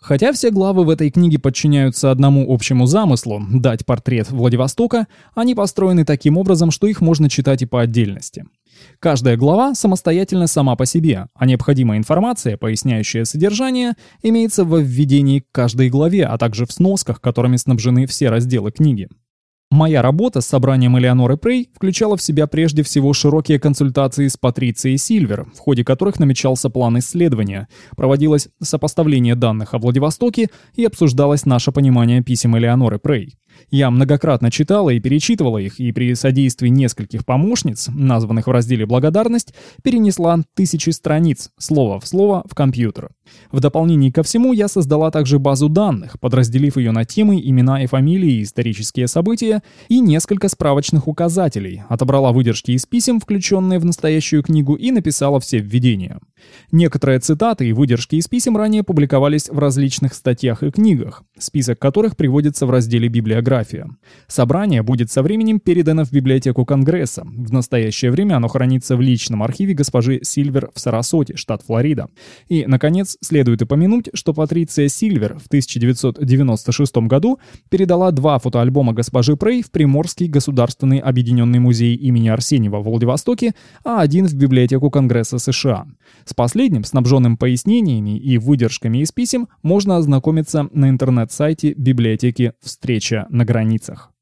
Хотя все главы в этой книге подчиняются одному общему замыслу – дать портрет Владивостока, они построены таким образом, что их можно читать и по отдельности. Каждая глава самостоятельно сама по себе, а необходимая информация, поясняющая содержание, имеется во введении к каждой главе, а также в сносках, которыми снабжены все разделы книги. Моя работа с собранием Элеоноры Прей включала в себя прежде всего широкие консультации с Патрицией Сильвер, в ходе которых намечался план исследования, проводилось сопоставление данных о Владивостоке и обсуждалось наше понимание писем Элеоноры Прей. Я многократно читала и перечитывала их, и при содействии нескольких помощниц, названных в разделе «Благодарность», перенесла тысячи страниц, слово в слово, в компьютер. В дополнение ко всему я создала также базу данных, подразделив ее на темы, имена и фамилии, исторические события и несколько справочных указателей, отобрала выдержки из писем, включенные в настоящую книгу, и написала все введения. Некоторые цитаты и выдержки из писем ранее публиковались в различных статьях и книгах, список которых приводится в разделе «Библиография». Собрание будет со временем передано в библиотеку Конгресса. В настоящее время оно хранится в личном архиве госпожи Сильвер в Сарасоте, штат Флорида. И, наконец, следует упомянуть, что Патриция Сильвер в 1996 году передала два фотоальбома госпожи Прей в Приморский государственный объединенный музей имени Арсеньева в Владивостоке, а один в библиотеку Конгресса США. С последним, снабженным пояснениями и выдержками из писем, можно ознакомиться на интернет-сайте библиотеки «Встреча на границах».